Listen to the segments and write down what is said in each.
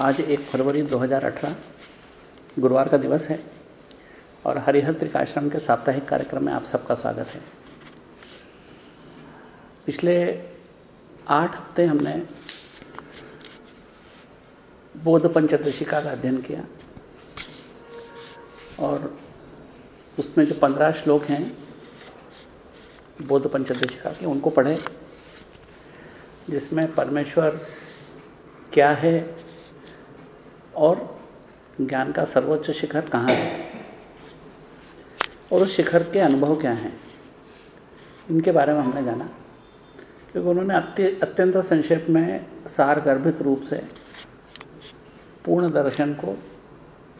आज एक फरवरी 2018 गुरुवार का दिवस है और हरिहर त्रिकाश्रम के साप्ताहिक कार्यक्रम में आप सबका स्वागत है। पिछले आठ हफ़्ते हमने बौद्ध पंचदशिका का अध्ययन किया और उसमें जो पंद्रह श्लोक हैं बौद्ध पंचदशिका के, उनको पढ़े, जिसमें परमेश्वर क्या है और ज्ञान का सर्वोच्च शिखर कहाँ है? और उस शिखर के अनुभव क्या हैं? इनके बारे में हमने जाना। क्योंकि उन्होंने अत्यंत संक्षेप में सार गर्भित रूप से पूर्ण दर्शन को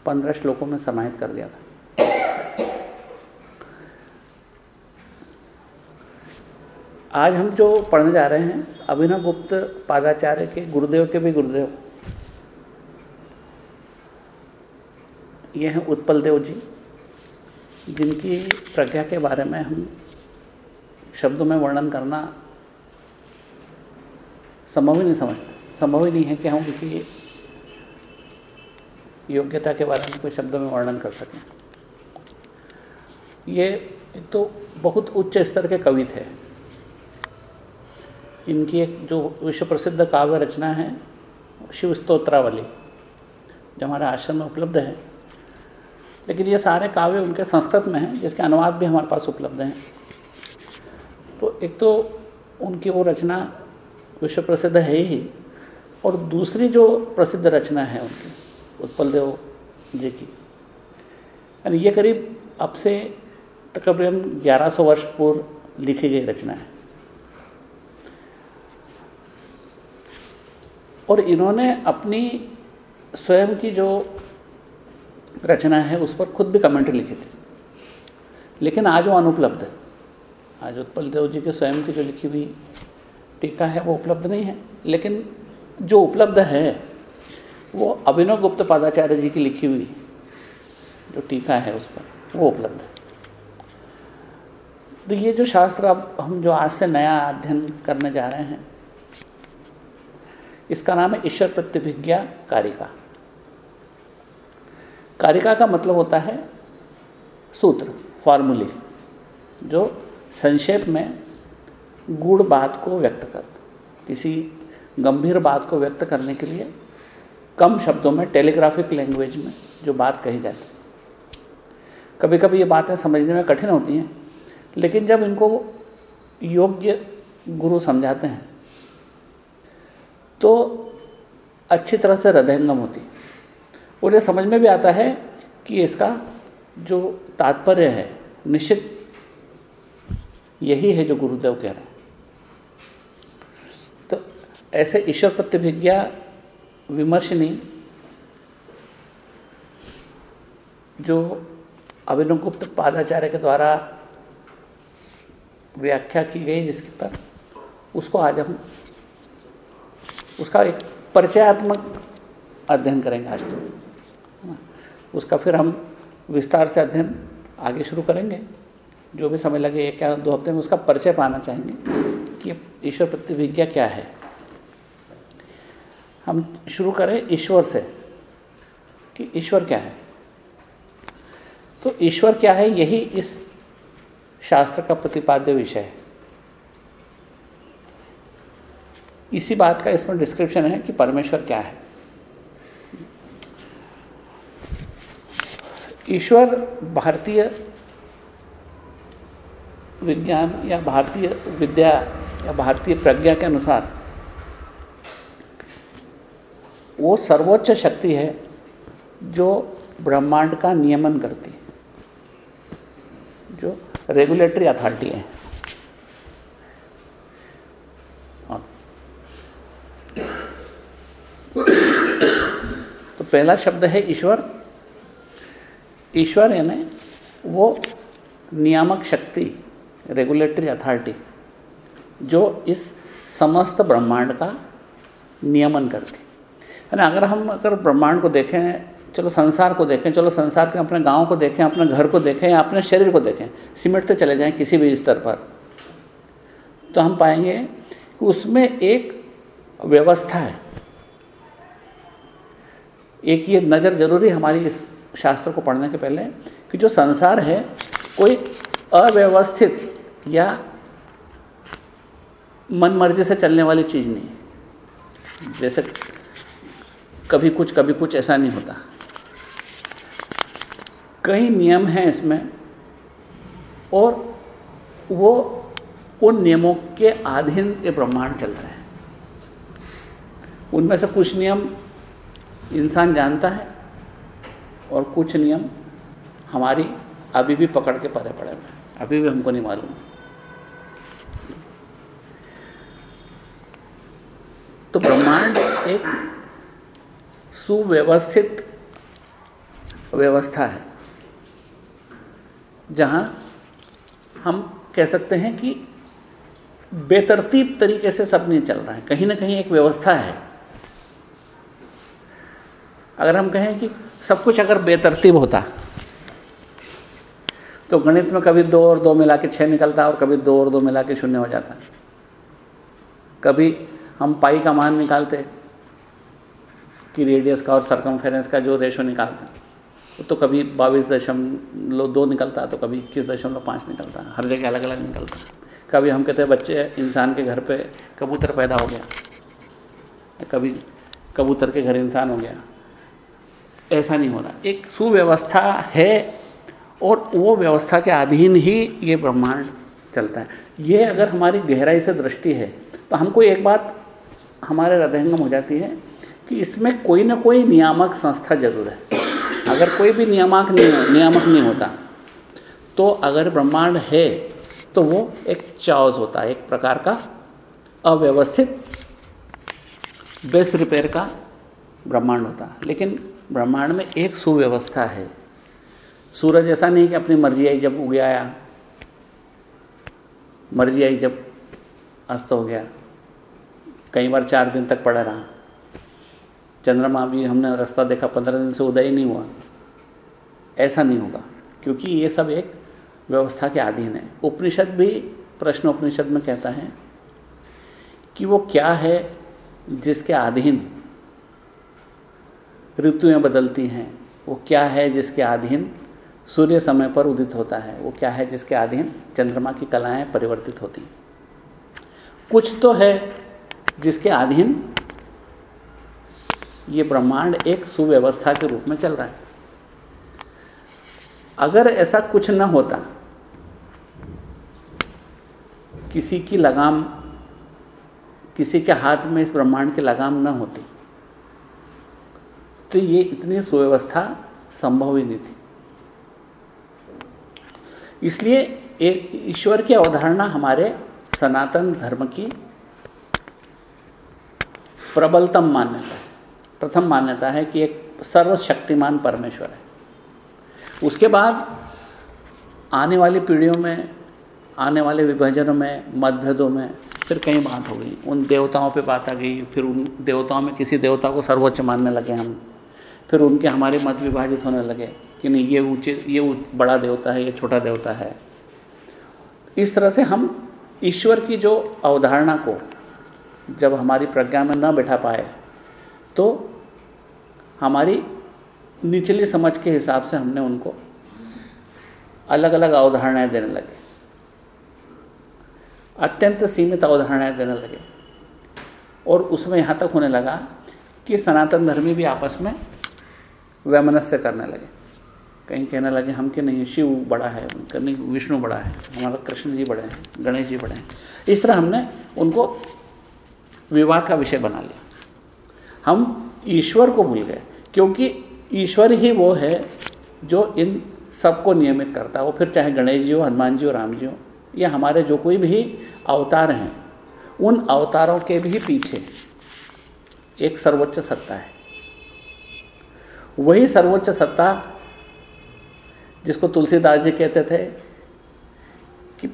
पंद्रह श्लोकों में समाहित कर दिया था। आज हम जो पढ़ने जा रहे हैं अभिनव गुप्त पादाचार्य के, गुरुदेव के भी गुरुदेव। ये हैं उत्पल देव जी, जिनकी प्रज्ञा के बारे में हम शब्दों में वर्णन करना संभव ही नहीं समझते। संभव ही नहीं है कि हम उनकी योग्यता के बारे में कोई शब्दों में वर्णन कर सकें। ये तो बहुत उच्च स्तर के कवि थे इनकी एक जो विश्व प्रसिद्ध काव्य रचना है शिव स्तोत्रावली जो हमारे आश्रम में उपलब्ध है लेकिन ये सारे काव्य उनके संस्कृत में हैं, जिसके अनुवाद भी हमारे पास उपलब्ध हैं। तो एक तो उनकी वो रचना विश्व प्रसिद्ध है ही, और दूसरी जो प्रसिद्ध रचना है उनकी, उत्पल देव जी की। यानी ये करीब अब से तकरीबन 1100 वर्ष पूर्व लिखी गई रचना है। और इन्होंने अपनी स्वयं की जो रचना है, उस पर खुद भी कमेंट्री लिखी थी। लेकिन आज वो अनुपलब्ध है। आज उत्पल देव जी के स्वयं की जो लिखी हुई टीका है, वो उपलब्ध नहीं है। लेकिन जो उपलब्ध है, वो अभिनव गुप्त पादाचार्य जी की लिखी हुई जो टीका है, उस पर वो उपलब्ध है। तो ये जो शास्त्र अब हम जो आज से नया अध्ययन करने जा रहे हैं, इसका नाम है ईश्वर प्रतिभिज्ञा कारिका। कारिका का मतलब होता है सूत्र फॉर्मूले जो संक्षेप में गूढ़ बात को व्यक्त कर किसी गंभीर बात को व्यक्त करने के लिए कम शब्दों में टेलीग्राफिक लैंग्वेज में जो बात कही जाती है। कभी कभी ये बातें समझने में कठिन होती हैं, लेकिन जब इनको योग्य गुरु समझाते हैं तो अच्छी तरह से हृदयंगम होती उन्हें समझ में भी आता है कि इसका जो तात्पर्य है, निश्चित यही है जो गुरुदेव कह रहे हैं। तो ऐसे ईश्वर प्रतिभिज्ञा विमर्शनी जो अभिनव गुप्त पादाचार्य के द्वारा व्याख्या की गई जिसके पर उसको आज हम उसका एक परिचयात्मक अध्ययन करेंगे आज तो। उसका फिर हम विस्तार से अध्ययन आगे शुरू करेंगे। जो भी समय लगे, एक या दो हफ़्ते में उसका परिचय पाना चाहेंगे कि ईश्वर प्रतिविज्ञा क्या है। हम शुरू करें ईश्वर से कि ईश्वर क्या है। तो ईश्वर क्या है, यही इस शास्त्र का प्रतिपाद्य विषय है। इसी बात का इसमें डिस्क्रिप्शन है कि परमेश्वर क्या है। ईश्वर भारतीय विज्ञान या भारतीय विद्या या भारतीय प्रज्ञा के अनुसार वो सर्वोच्च शक्ति है जो ब्रह्मांड का नियमन करती है, जो रेगुलेटरी अथॉरिटी है। तो पहला शब्द है ईश्वर ईश्वर यानी वो नियामक शक्ति रेगुलेटरी अथॉरिटी जो इस समस्त ब्रह्मांड का नियमन करती यानी अगर हम अगर ब्रह्मांड को देखें, चलो संसार को देखें, चलो संसार के अपने गाँव को देखें, अपने घर को देखें, या अपने शरीर को देखें सिमटते चले जाएँ किसी भी स्तर पर तो हम पाएँगे कि उसमें एक व्यवस्था है। एक ये नज़र ज़रूरी हमारी इस शास्त्र को पढ़ने के पहले कि जो संसार है, कोई अव्यवस्थित या मन मर्ज़ी से चलने वाली चीज़ नहीं। जैसे कभी कुछ कभी कुछ ऐसा नहीं होता। कई नियम हैं इसमें, और वो उन नियमों के अधीन ये ब्रह्मांड चल रहा है। उनमें से कुछ नियम इंसान जानता है और कुछ नियम हमारी अभी भी पकड़ के परे पड़े हुए अभी भी हमको नहीं मालूम। तो ब्रह्मांड एक सुव्यवस्थित व्यवस्था है, जहाँ हम कह सकते हैं कि बेतरतीब तरीके से सब नहीं चल रहा है। कहीं ना कहीं एक व्यवस्था है। अगर हम कहें कि सब कुछ अगर बेतरतीब होता। तो गणित में कभी दो और दो मिला के छः निकलता और कभी दो और दो मिला के शून्य हो जाता। कभी हम पाई का मान निकालते कि रेडियस का और सरकमफेरेंस का जो रेशो निकालते। तो कभी बाईस दशमलव दो निकलता तो कभी इक्कीस दशमलव पाँच निकलता, हर जगह अलग अलग निकलता। कभी हम कहते हैं बच्चे इंसान के घर पे कबूतर पैदा हो गया, कभी कबूतर के घर इंसान हो गया। ऐसा नहीं हो रहा एक सुव्यवस्था है और वो व्यवस्था के अधीन ही ये ब्रह्मांड चलता है। ये अगर हमारी गहराई से दृष्टि है तो हमको एक बात हमारे हृदयंगम हो जाती है कि इसमें कोई ना कोई नियामक संस्था ज़रूर है। अगर कोई भी नियामक नहीं नियामक नहीं होता तो अगर ब्रह्मांड है तो वो एक चाउज होता है, एक प्रकार का अव्यवस्थित बेस रिपेयर का ब्रह्मांड होता। लेकिन ब्रह्मांड में एक सुव्यवस्था है। सूरज ऐसा नहीं कि अपनी मर्ज़ी आई जब उग आया। मर्ज़ी आई जब अस्त हो गया। कई बार चार दिन तक पड़ा रहा। चंद्रमा भी हमने रास्ता देखा, पंद्रह दिन से उदय ही नहीं हुआ। ऐसा नहीं होगा, क्योंकि ये सब एक व्यवस्था के अधीन है। उपनिषद भी प्रश्न उपनिषद में कहता है कि वो क्या है जिसके अधीन ऋतुएँ बदलती हैं। वो क्या है जिसके अधीन सूर्य समय पर उदित होता है? वो क्या है जिसके अधीन चंद्रमा की कलाएँ परिवर्तित होती हैं? कुछ तो है जिसके अधीन ये ब्रह्मांड एक सुव्यवस्था के रूप में चल रहा है। अगर ऐसा कुछ न होता, किसी की लगाम, किसी के हाथ में इस ब्रह्मांड की लगाम न होती तो ये इतनी सुव्यवस्था संभव ही नहीं थी। इसलिए एक ईश्वर की अवधारणा हमारे सनातन धर्म की प्रबलतम मान्यता है। प्रथम मान्यता है कि एक सर्वशक्तिमान परमेश्वर है। उसके बाद आने वाली पीढ़ियों में, आने वाले विभाजनों में मतभेदों में फिर कई बात हो गई। उन देवताओं पे बात आ गई, फिर उन देवताओं में किसी देवता को सर्वोच्च मानने लगे हम। फिर उनके हमारे मत विभाजित होने लगे कि नहीं, ये ऊँचे, ये बड़ा देवता है, ये छोटा देवता है। इस तरह से हम ईश्वर की जो अवधारणा को जब हमारी प्रज्ञा में न बैठा पाए तो हमारी निचली समझ के हिसाब से हमने उनको अलग अलग अवधारणाएँ देने लगे। अत्यंत सीमित अवधारणाएँ देने लगे। और उसमें यहाँ तक होने लगा कि सनातन धर्मी भी आपस में वैमनस्य करने लगे। कहीं कहने लगे, हम के नहीं? शिव बड़ा है नहीं, विष्णु बड़ा है, हमारा कृष्ण जी बड़े हैं, गणेश जी बड़े हैं। इस तरह हमने उनको विवाद का विषय बना लिया। हम ईश्वर को भूल गए, क्योंकि ईश्वर ही वो है जो इन सबको नियमित करता है। वो फिर चाहे गणेश जी हो, हनुमान जी हो, राम जी हो, या हमारे जो कोई भी अवतार हैं, उन अवतारों के भी पीछे एक सर्वोच्च सत्ता है। वही सर्वोच्च सत्ता जिसको तुलसीदास जी कहते थे कि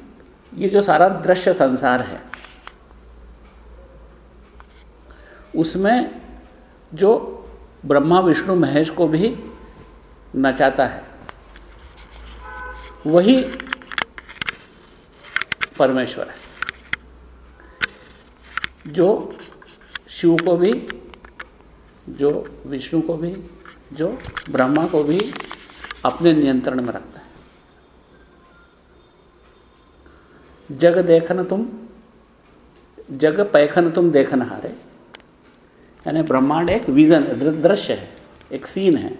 ये जो सारा दृश्य संसार है, उसमें जो ब्रह्मा, विष्णु, महेश को भी नचाता है, वही परमेश्वर है, जो शिव को भी, जो विष्णु को भी जो ब्रह्मा को भी अपने नियंत्रण में रखता है। जग देखन तुम, जग पैखन तुम देखन हारे। यानी ब्रह्मांड एक विजन दृश्य है, एक सीन है।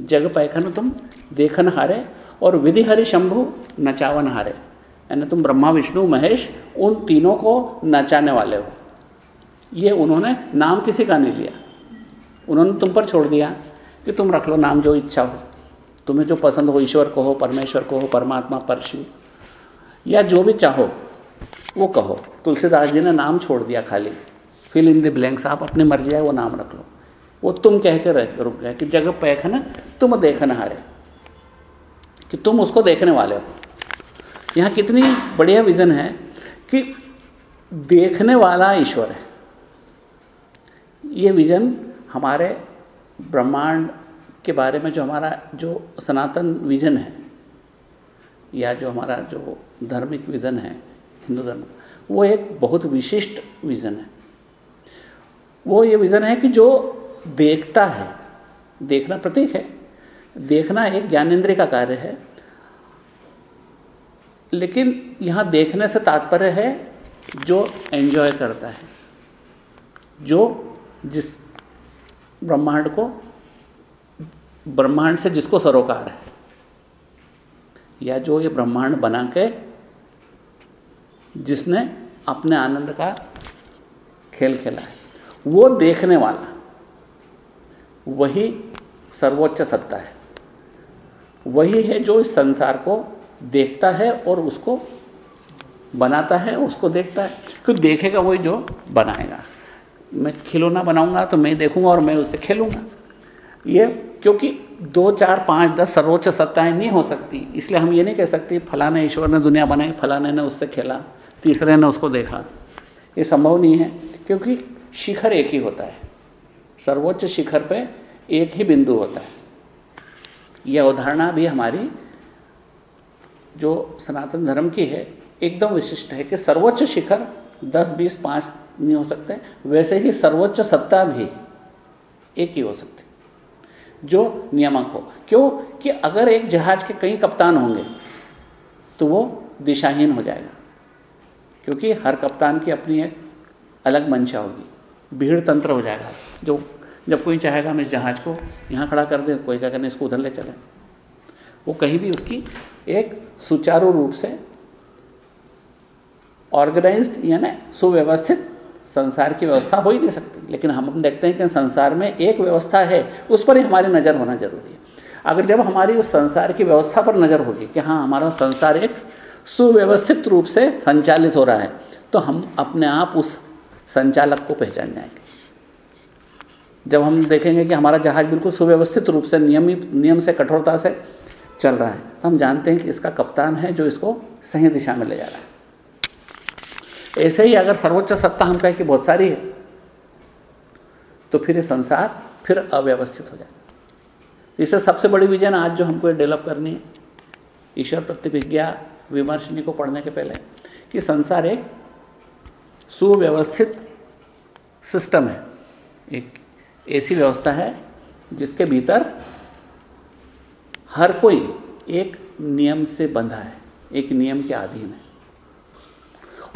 जग पैखन तुम देखन हारे और विधि हरि शंभु नचावन हारे। यानी तुम ब्रह्मा, विष्णु, महेश, उन तीनों को नचाने वाले हो। ये उन्होंने नाम किसी का नहीं लिया। उन्होंने तुम पर छोड़ दिया कि तुम रख लो नाम जो इच्छा हो। तुम्हें जो पसंद हो, ईश्वर को हो, परमेश्वर को हो, परमात्मा, परशु, या जो भी चाहो, वो कहो। तुलसीदास जी ने नाम छोड़ दिया खाली। फिल इन द ब्लैंक्स, आप अपनी मर्ज़ी है वो नाम रख लो। वो तुम कह के रुक गए कि जगह पैख ना, तुम देखन हारे। कि तुम उसको देखने वाले हो। यहाँ कितनी बढ़िया विज़न है कि देखने वाला ईश्वर है। ये विज़न हमारे ब्रह्मांड के बारे में जो हमारा जो सनातन विज़न है, या जो हमारा जो धार्मिक विज़न है, हिंदू धर्म वो एक बहुत विशिष्ट विज़न है। वो ये विज़न है कि जो देखता है, देखना प्रतीक है। देखना एक ज्ञानेन्द्रिय का कार्य है, लेकिन यहाँ देखने से तात्पर्य है जो एंजॉय करता है, जो जिस ब्रह्मांड को, ब्रह्मांड से जिसको सरोकार है, या जो ये ब्रह्मांड बना के जिसने अपने आनंद का खेल खेला है, वो देखने वाला, वही सर्वोच्च सत्ता है, वही है जो इस संसार को देखता है और उसको बनाता है, उसको देखता है, क्योंकि देखेगा वही जो बनाएगा। मैं खिलौना बनाऊँगा तो मैं देखूँगा और मैं उससे खेलूँगा। ये क्योंकि दो, चार, पाँच, दस सर्वोच्च सत्ताएँ नहीं हो सकती। इसलिए हम ये नहीं कह सकते, फलाने ईश्वर ने दुनिया बनाई, फलाने ने उससे खेला, तीसरे ने उसको देखा। ये संभव नहीं है, क्योंकि शिखर एक ही होता है। सर्वोच्च शिखर पे एक ही बिंदु होता है। यह अवधारणा भी हमारी जो सनातन धर्म की है, एकदम विशिष्ट है कि सर्वोच्च शिखर दस, बीस, पाँच नहीं हो सकते। वैसे ही सर्वोच्च सत्ता भी एक ही हो सकती। जो नियामक हो। क्यों? कि अगर एक जहाज़ के कई कप्तान होंगे तो वो दिशाहीन हो जाएगा। क्योंकि हर कप्तान की अपनी एक अलग मंशा होगी। भीड़ तंत्र हो जाएगा। जो, जब कोई चाहेगा हम इस जहाज़ को यहाँ खड़ा कर दें। कोई क्या करें इसको उधर ले चलें। वो कहीं भी उसकी एक सुचारू रूप से ऑर्गेनाइज्ड यानी सुव्यवस्थित संसार की व्यवस्था हो ही नहीं सकती। लेकिन हम देखते हैं कि संसार में एक व्यवस्था है, उस पर ही हमारी नज़र होना ज़रूरी है। अगर जब हमारी उस संसार की व्यवस्था पर नज़र होगी कि हाँ हमारा संसार एक सुव्यवस्थित रूप से संचालित हो रहा है तो हम अपने आप उस संचालक को पहचान जाएँगे। जब हम देखेंगे कि हमारा जहाज़ बिल्कुल सुव्यवस्थित रूप से नियमित नियम से, कठोरता से चल रहा है तो हम जानते हैं कि इसका कप्तान है जो इसको सही दिशा में ले जा रहा है। ऐसे ही अगर सर्वोच्च सत्ता हम कहें कि बहुत सारी है तो फिर ये संसार फिर अव्यवस्थित हो जाए इससे सबसे बड़ी विजन आज जो हमको डेवलप करनी है, ईश्वर प्रतिभिज्ञा विमर्शनी को पढ़ने के पहले, कि संसार एक सुव्यवस्थित सिस्टम है। एक ऐसी व्यवस्था है जिसके भीतर हर कोई एक नियम से बंधा है, एक नियम के अधीन है।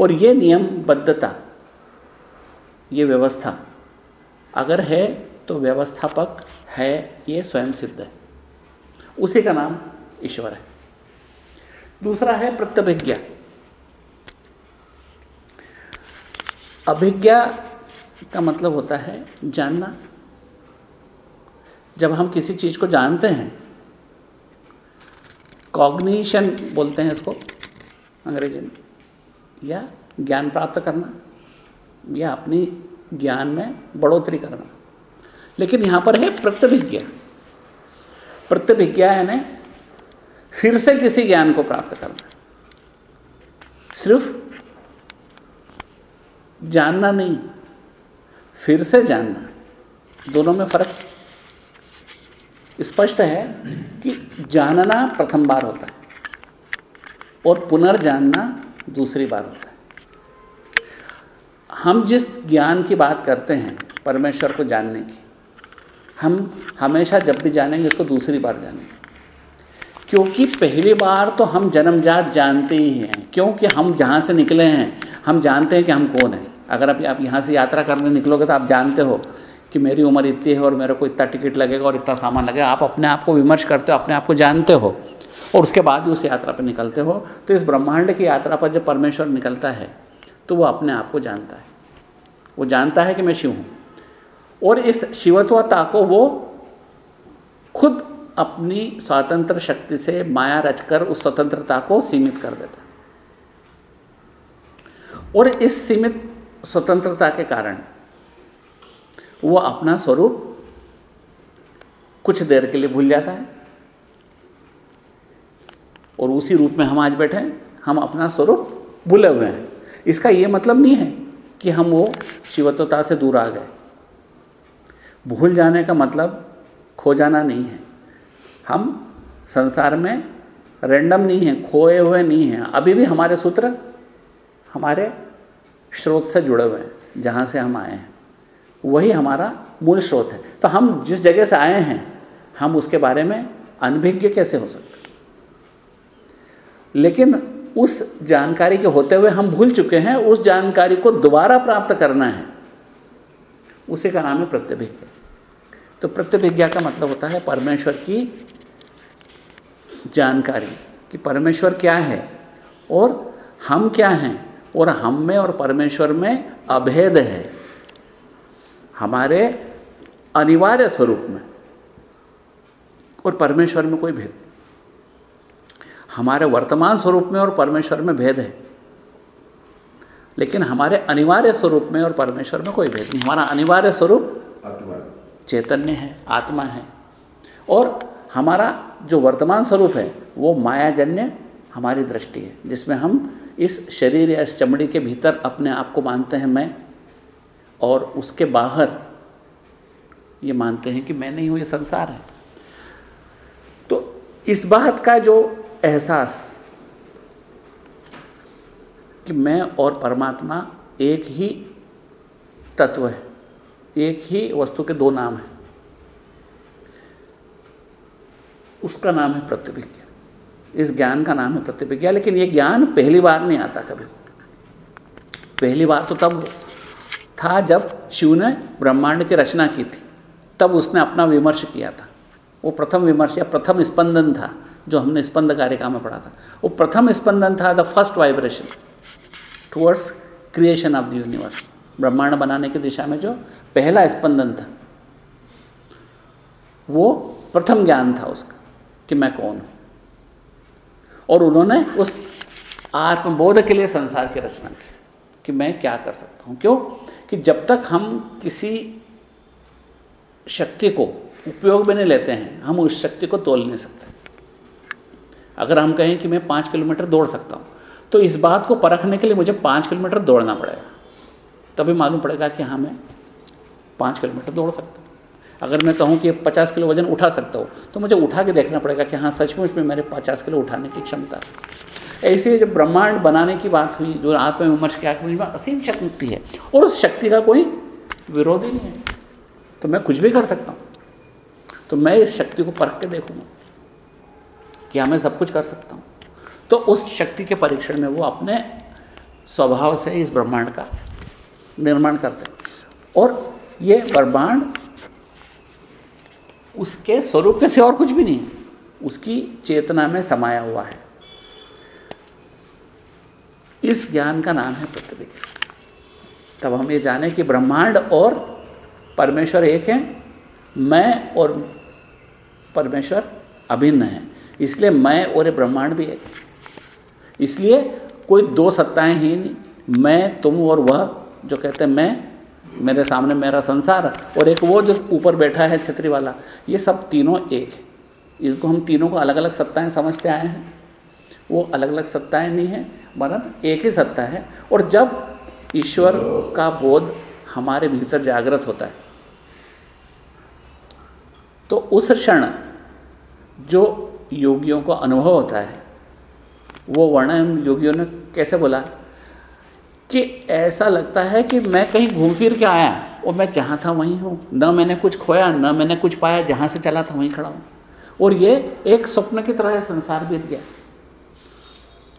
और ये नियमबद्धता, ये व्यवस्था अगर है तो व्यवस्थापक है, ये स्वयं सिद्ध है। उसी का नाम ईश्वर है। दूसरा है प्रत्यभिज्ञा। अभिज्ञा का मतलब होता है जानना। जब हम किसी चीज़ को जानते हैं, कॉग्निशन बोलते हैं इसको अंग्रेज़ी में। या ज्ञान प्राप्त करना, या अपनी ज्ञान में बढ़ोतरी करना। लेकिन यहाँ पर है प्रत्यभिज्ञा प्रत्यभिज्ञा यानी फिर से किसी ज्ञान को प्राप्त करना। सिर्फ़ जानना नहीं, फिर से जानना। दोनों में फ़र्क स्पष्ट है कि जानना प्रथम बार होता है और पुनर्जानना दूसरी है हम जिस ज्ञान की बात करते हैं, परमेश्वर को जानने की, हम हमेशा जब भी जानेंगे इसको दूसरी बार जानेंगे। क्योंकि पहली बार तो हम जन्मजात जानते ही हैं, क्योंकि हम जहाँ से निकले हैं, हम जानते हैं कि हम कौन हैं। अगर आप आप यहाँ से यात्रा करने निकलोगे तो आप जानते हो कि मेरी उम्र इतनी है और मेरे को इतना टिकट लगेगा और इतना सामान लगेगा। आप अपने आप को विमर्श करते हो, अपने आप को जानते हो। और उसके बाद उस यात्रा पर निकलते हो। तो इस ब्रह्मांड की यात्रा पर जब परमेश्वर निकलता है तो वो अपने आप को जानता है। वो जानता है कि मैं शिव हूँ। और इस शिवत्वता को वो खुद अपनी स्वतंत्र शक्ति से माया रचकर उस स्वतंत्रता को सीमित कर देता है। और इस सीमित स्वतंत्रता के कारण वो अपना स्वरूप कुछ देर के लिए भूल जाता है। और उसी रूप में हम आज बैठे हैं। हम अपना स्वरूप भूले हुए हैं। इसका ये मतलब नहीं है कि हम वो शिवत्वता से दूर आ गए। भूल जाने का मतलब खो जाना नहीं है। हम संसार में रैंडम नहीं हैं, खोए हुए नहीं हैं। अभी भी हमारे सूत्र हमारे स्रोत से जुड़े हुए हैं, जहाँ से हम आए हैं। वही हमारा मूल स्रोत है। तो हम जिस जगह से आए हैं, हम उसके बारे में अनभिज्ञ कैसे हो सकते लेकिन उस जानकारी के होते हुए हम भूल चुके हैं, उस जानकारी को दोबारा प्राप्त करना है। उसी का नाम है प्रत्यभिज्ञा। तो प्रत्यभिज्ञा का मतलब होता है परमेश्वर की जानकारी कि परमेश्वर क्या है और हम क्या हैं और हम में और परमेश्वर में अभेद है हमारे अनिवार्य स्वरूप में और परमेश्वर में कोई भेद हमारे वर्तमान स्वरूप में और परमेश्वर में भेद है। लेकिन हमारे अनिवार्य स्वरूप में और परमेश्वर में कोई भेद नहीं। हमारा अनिवार्य स्वरूप चैतन्य है आत्मा है। और हमारा जो वर्तमान स्वरूप है वो मायाजन्य हमारी दृष्टि है जिसमें हम इस शरीर या इस चमड़ी के भीतर अपने आप को मानते हैं मैं और उसके बाहर ये मानते हैं कि मैं नहीं हूँ ये संसार है। तो इस बात का जो एहसास कि मैं और परमात्मा एक ही तत्व है, एक ही वस्तु के दो नाम हैं। उसका नाम है प्रतिभिज्ञा इस ज्ञान का नाम है प्रतिभिज्ञा लेकिन ये ज्ञान पहली बार नहीं आता कभी। पहली बार तो तब था जब शिव ने ब्रह्मांड की रचना की थी। तब उसने अपना विमर्श किया था। वो प्रथम विमर्श या प्रथम स्पंदन था। जो हमने स्पंद कारिका में पढ़ा था। वो प्रथम स्पंदन था the first vibration towards creation of the universe ब्रह्मांड बनाने की दिशा में जो पहला स्पंदन था, वो प्रथम ज्ञान था उसका कि मैं कौन हूँ। और उन्होंने उस आत्मबोध के लिए संसार की रचना की कि मैं क्या कर सकता हूँ। क्यों? कि जब तक हम किसी शक्ति को उपयोग में नहीं लेते हैं, हम उस शक्ति को तोल नहीं सकते। अगर हम कहें कि मैं पाँच किलोमीटर दौड़ सकता हूँ तो इस बात को परखने के लिए मुझे पाँच किलोमीटर दौड़ना पड़ेगा। तभी मालूम पड़ेगा कि हाँ मैं पाँच किलोमीटर दौड़ सकता हूँ। अगर मैं कहूँ कि पचास किलो वज़न उठा सकता हूँ तो मुझे उठा के देखना पड़ेगा कि हाँ सचमुच में मेरे पचास किलो उठाने की क्षमता है। ऐसे जब ब्रह्मांड बनाने की बात हुई, जो आत्म विमर्श किया में असीम शक्ति है, और उस शक्ति का कोई विरोध ही नहीं है तो मैं कुछ भी कर सकता हूँ। तो मैं इस शक्ति को परख के देखूँगा। कि हाँ मैं सब कुछ कर सकता हूँ? तो उस शक्ति के परीक्षण में वो अपने स्वभाव से इस ब्रह्मांड का निर्माण करते हैं। और ये ब्रह्मांड उसके स्वरूप से और कुछ भी नहीं उसकी चेतना में समाया हुआ है। इस ज्ञान का नाम है पृथ्वी। तब हम ये जाने कि ब्रह्मांड और परमेश्वर एक है। मैं और परमेश्वर अभिन्न है। इसलिए मैं और ये ब्रह्मांड भी एक। है इसलिए कोई दो सत्ताएँ ही नहीं। मैं, तुम और वह, जो कहते हैं मैं, मेरे सामने मेरा संसार और एक वो जो ऊपर बैठा है छतरी वाला, ये सब तीनों एक है। इनको हम तीनों को अलग अलग सत्ताएँ समझते आए हैं। वो अलग अलग सत्ताएँ नहीं हैं वरन एक ही सत्ता है। और जब ईश्वर का बोध हमारे भीतर जागृत होता है तो उस क्षण जो योगियों को अनुभव होता है। वो वर्णन योगियों ने कैसे बोला? कि ऐसा लगता है कि मैं कहीं घूम फिर के आया, और मैं जहाँ था वहीं हूँ। न मैंने कुछ खोया, न मैंने कुछ पाया, जहाँ से चला था वहीं खड़ा हूँ। और ये एक स्वप्न की तरह संसार बीत गया।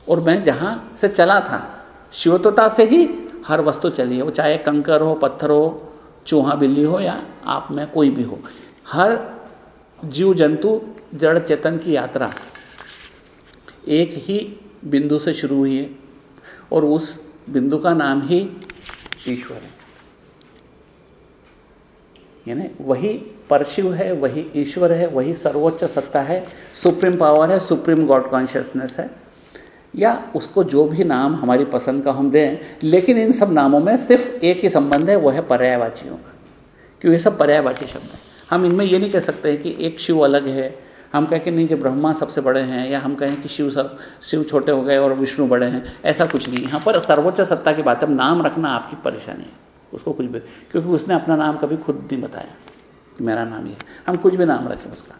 और मैं जहाँ से चला था शिवत्वता से ही हर वस्तु चली है। वो चाहे कंकर हो, पत्थर हो, चूहा बिल्ली हो या आप, में कोई भी हो। हर जीव जंतु जड़ चेतन की यात्रा एक ही बिंदु से शुरू हुई है और उस बिंदु का नाम ही ईश्वर है। यानी वही परशिव है, वही ईश्वर है, वही सर्वोच्च सत्ता है, सुप्रीम पावर है, सुप्रीम गॉड कॉन्शियसनेस है। या उसको जो भी नाम हमारी पसंद का हम दें, लेकिन इन सब नामों में सिर्फ़ एक ही संबंध है, वो है पर्यायवाचियों का। क्योंकि ये सब पर्यायवाची शब्द हैं। हम इनमें ये नहीं कह सकते हैं कि एक शिव अलग है। हम कहें कि नहीं जो ब्रह्मा सबसे बड़े हैं या हम कहें कि शिव सब, शिव छोटे हो गए और विष्णु बड़े हैं, ऐसा कुछ नहीं। यहाँ पर सर्वोच्च सत्ता की बात है। नाम रखना आपकी परेशानी है। उसको कुछ भी, क्योंकि उसने अपना नाम कभी खुद नहीं बताया कि मेरा नाम ये हम कुछ भी नाम रखें उसका।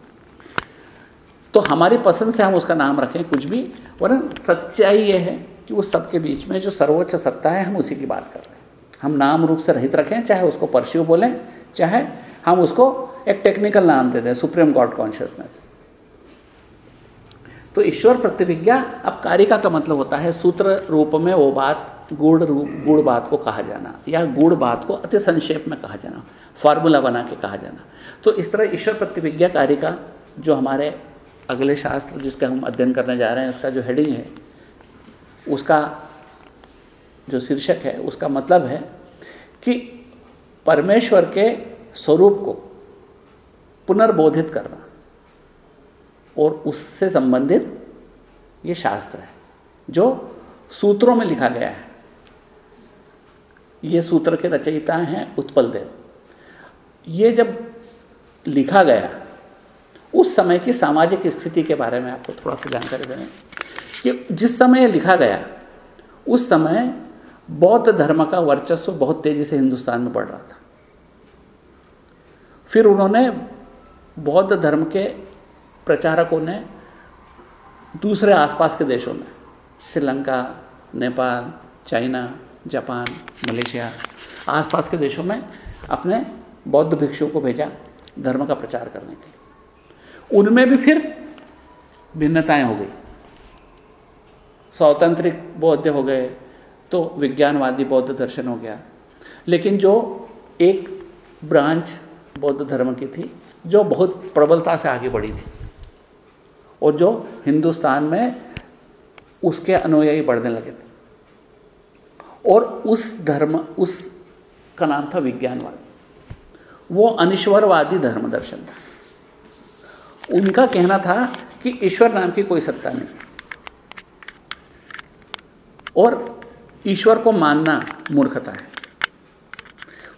तो हमारी पसंद से हम उसका नाम रखें, कुछ भी, वरन सच्चाई ये है कि वो सबके बीच में जो सर्वोच्च सत्ता है, हम उसी की बात कर रहे हैं। हम नाम रूप से रहित रखें, चाहे उसको परशिव बोलें, चाहे हम उसको एक टेक्निकल नाम देते हैं सुप्रीम गॉड कॉन्शियसनेस तो ईश्वर प्रतिविज्ञा, अब कारिका का मतलब होता है सूत्र रूप में वो बात गुड़ रूप गुड़ बात को कहा जाना, या गुड़ बात को अति संक्षेप में कहा जाना फार्मूला बना के कहा जाना। तो इस तरह ईश्वर प्रतिविज्ञा कारिका जो हमारे अगले शास्त्र जिसका हम अध्ययन करने जा रहे हैं, उसका जो हेडिंग है, उसका जो शीर्षक है, उसका मतलब है कि परमेश्वर के स्वरूप को पुनर्बोधित करना और उससे संबंधित ये शास्त्र है, जो सूत्रों में लिखा गया है। ये सूत्र के रचयिता हैं उत्पल देव। ये जब लिखा गया, उस समय की सामाजिक स्थिति के बारे में आपको थोड़ा सा जानकारी दें कि जिस समय लिखा गया, उस समय बौद्ध धर्म का वर्चस्व बहुत तेज़ी से हिंदुस्तान में बढ़ रहा था। फिर उन्होंने बौद्ध धर्म के प्रचारकों ने दूसरे आसपास के देशों में, Sri Lanka, Nepal, China, Japan, Malaysia आसपास के देशों में अपने बौद्ध भिक्षुओं को भेजा धर्म का प्रचार करने के लिए। उनमें भी फिर भिन्नताएँ हो गई। स्वतंत्रिक बौद्ध हो गए तो विज्ञानवादी बौद्ध दर्शन हो गया। लेकिन जो एक ब्रांच बौद्ध धर्म की थी, जो बहुत प्रबलता से आगे बढ़ी थी। और जो हिंदुस्तान में उसके अनुयायी बढ़ने लगे थे। और उस धर्म, उस, का नाम था विज्ञानवाद। वो अनिश्वरवादी धर्म दर्शन था। उनका कहना था कि ईश्वर नाम की कोई सत्ता नहीं। और ईश्वर को मानना मूर्खता है।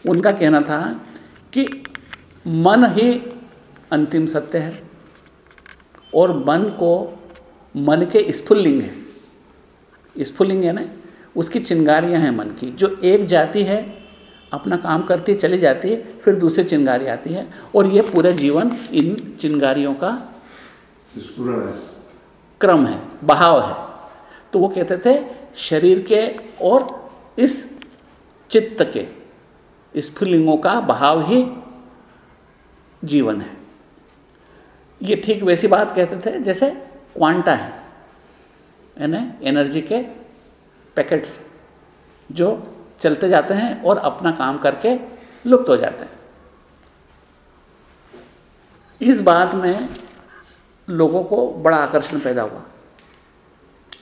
उनका कहना था कि मन ही अंतिम सत्य है और मन को मन के स्फुल्लिंग है। स्फुल्लिंग है ना उसकी चिंगारियाँ हैं मन की। जो एक जाती है अपना काम करती चली जाती है फिर दूसरी चिंगारी आती है और ये पूरे जीवन इन चिंगारियों का क्रम है बहाव है। तो वो कहते थे शरीर के और इस चित्त के स्फुलिंगों का बहाव ही जीवन है। ये ठीक वैसी बात कहते थे जैसे क्वांटा है, यानी एनर्जी के पैकेट्स जो चलते जाते हैं और अपना काम करके लुप्त हो जाते हैं। इस बात में लोगों को बड़ा आकर्षण पैदा हुआ।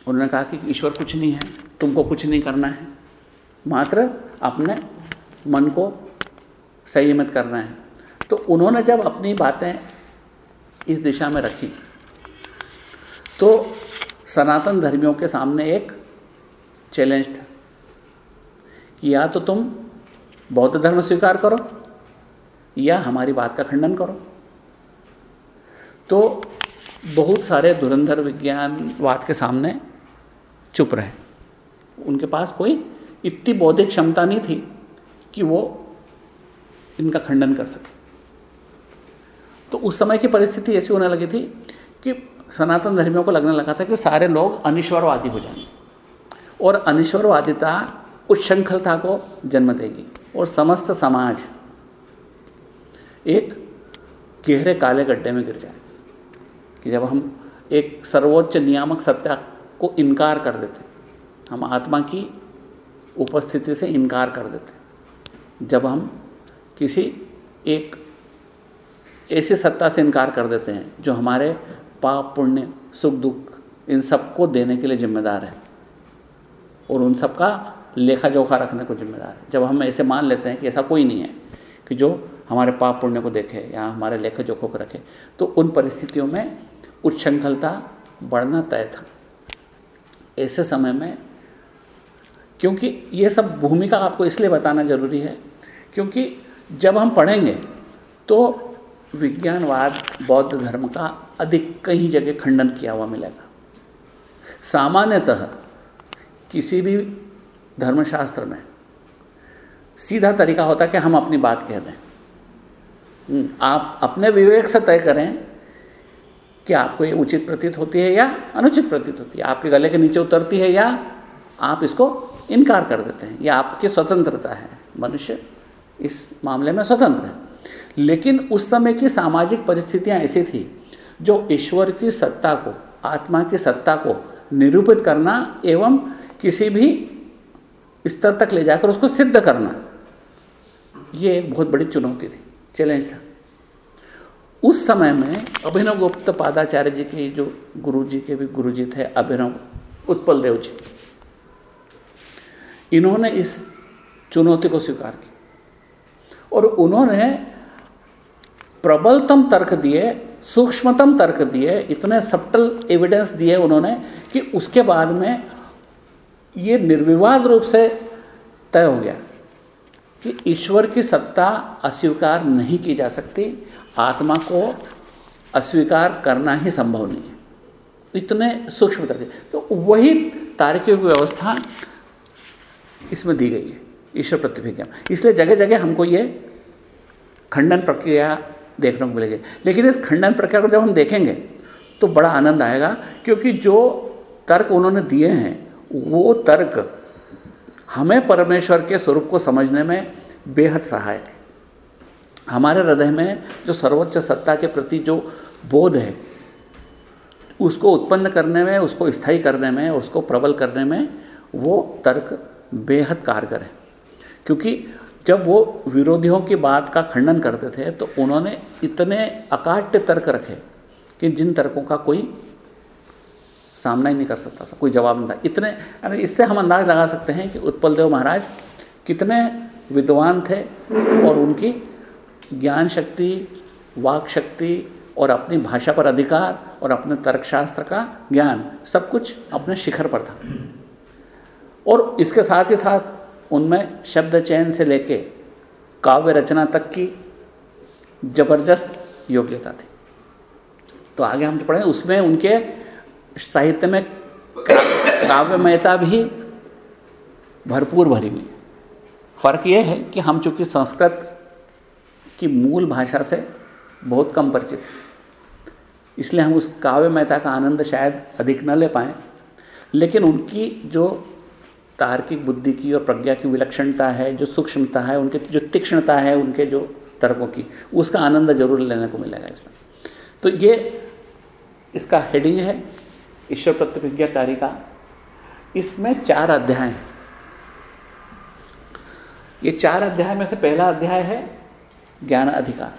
उन्होंने कहा कि ईश्वर कुछ नहीं है, तुमको कुछ नहीं करना है, मात्र अपने मन को संयमित करना है। तो उन्होंने जब अपनी बातें इस दिशा में रखी तो सनातन धर्मियों के सामने एक चैलेंज था कि या तो तुम बौद्ध धर्म स्वीकार करो, या हमारी बात का खंडन करो। तो बहुत सारे धुरंधर विज्ञानवाद के सामने चुप रहे। उनके पास कोई इतनी बौद्धिक क्षमता नहीं थी कि वो इनका खंडन कर सके। तो उस समय की परिस्थिति ऐसी होने लगी थी कि सनातन धर्मियों को लगने लगा था कि सारे लोग अनिश्वरवादी हो जाएँगे। और अनिश्वरवादिता उच्छृंखलता को जन्म देगी। और समस्त समाज एक गहरे काले गड्ढे में गिर जाए कि जब हम एक सर्वोच्च नियामक सत्या को इनकार कर देते, हम आत्मा की उपस्थिति से इनकार कर देते, जब हम किसी एक ऐसी सत्ता से इनकार कर देते हैं, जो हमारे पाप, पुण्य, सुख, दुख, इन सबको देने के लिए जिम्मेदार है। और उन सब का लेखा जोखा रखने को जिम्मेदार है। जब हम ऐसे मान लेते हैं कि ऐसा कोई नहीं है, कि जो हमारे पाप, पुण्य को देखे या हमारे लेखा जोखों को रखे तो उन परिस्थितियों में उच्छृंखलता बढ़ना तय था। ऐसे समय में, क्योंकि ये सब भूमिका आपको इसलिए बताना ज़रूरी है, क्योंकि जब हम पढ़ेंगे तो विज्ञानवाद बौद्ध धर्म का अधिक कई जगह खंडन किया हुआ मिलेगा। सामान्यतः किसी भी धर्मशास्त्र में सीधा तरीका होता है कि हम अपनी बात कह दें। हम्म, आप अपने विवेक से तय करें कि आपको ये उचित प्रतीत होती है या अनुचित प्रतीत होती है। आपके गले के नीचे उतरती है या आप इसको इनकार कर देते हैं यह आपकी स्वतंत्रता है। मनुष्य इस मामले में स्वतंत्र है। लेकिन उस समय की सामाजिक परिस्थितियाँ ऐसी थी, जो ईश्वर की सत्ता को, आत्मा की सत्ता को निरूपित करना एवं किसी भी स्तर तक ले जाकर उसको सिद्ध करना, ये एक बहुत बड़ी चुनौती थी चैलेंज था। उस समय में अभिनव गुप्त पादाचार्य जी के जो गुरु जी के भी गुरु जी थे, अभिनव उत्पल देव जी, इन्होंने इस चुनौती को स्वीकार किया। और उन्होंने प्रबलतम तर्क दिए, सूक्ष्मतम तर्क दिए, इतने सब्टल एविडेंस दिए उन्होंने कि उसके बाद में ये निर्विवाद रूप से तय हो गया कि ईश्वर की सत्ता अस्वीकार नहीं की जा सकती, आत्मा को अस्वीकार करना ही संभव नहीं है। इतने सूक्ष्म तर्क। तो वही तार्किक व्यवस्था इसमें दी गई है, ईश्वर प्रतिभिज्ञा। इसलिए जगह जगह हमको ये खंडन प्रक्रिया देखने को मिलेगी। लेकिन इस खंडन प्रक्रिया को जब हम देखेंगे तो बड़ा आनंद आएगा, क्योंकि जो तर्क उन्होंने दिए हैं, वो तर्क हमें परमेश्वर के स्वरूप को समझने में बेहद सहायक है। हमारे हृदय में जो सर्वोच्च सत्ता के प्रति जो बोध है, उसको उत्पन्न करने में, उसको स्थायी करने में, उसको प्रबल करने में वो तर्क बेहद कारगर है। क्योंकि जब वो विरोधियों की बात का खंडन करते थे तो उन्होंने इतने अकाट्य तर्क रखे कि जिन तर्कों का कोई सामना ही नहीं कर सकता था, कोई जवाब नहीं था। इतने इससे हम अंदाज लगा सकते हैं कि उत्पल देव महाराज कितने विद्वान थे और उनकी ज्ञान शक्ति, वाक शक्ति और अपनी भाषा पर अधिकार और अपने तर्कशास्त्र का ज्ञान सब कुछ अपने शिखर पर था। और इसके साथ ही साथ उनमें शब्द चयन से लेके काव्य रचना तक की ज़बरदस्त योग्यता थी। तो आगे हम पढ़ें, उसमें उनके साहित्य में काव्यमयता भी भरपूर भरी हुई फ़र्क ये है कि हम चूँकि संस्कृत की मूल भाषा से बहुत कम परिचित इसलिए हम उस काव्यमयता का आनंद शायद अधिक न ले पाएँ, लेकिन उनकी जो तार्किक बुद्धि की और प्रज्ञा की विलक्षणता है, जो सूक्ष्मता है, उनके जो तीक्ष्णता है, उनके जो तर्कों की, उसका आनंद ज़रूर लेने को मिलेगा इसमें। तो ये इसका हेडिंग है, ईश्वर प्रतिज्ञाकारी का इसमें चार अध्याय हैं। ये चार अध्याय में से पहला अध्याय है, ज्ञान अधिकार।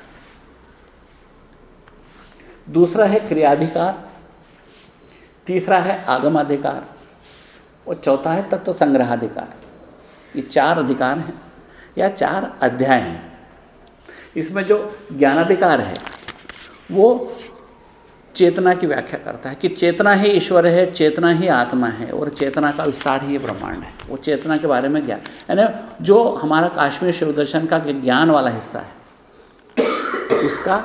दूसरा है क्रियाधिकार। तीसरा है आगमाधिकार। और चौथा है तत्व संग्रहाधिकार। ये चार अधिकार हैं, या चार अध्याय हैं। इसमें जो ज्ञानाधिकार है, वो चेतना की व्याख्या करता है कि चेतना ही ईश्वर है, चेतना ही आत्मा है, और चेतना का विस्तार ही ये ब्रह्मांड है। वो चेतना के बारे में ज्ञान, यानी जो हमारा काश्मीर शिव दर्शन का ज्ञान वाला हिस्सा है, उसका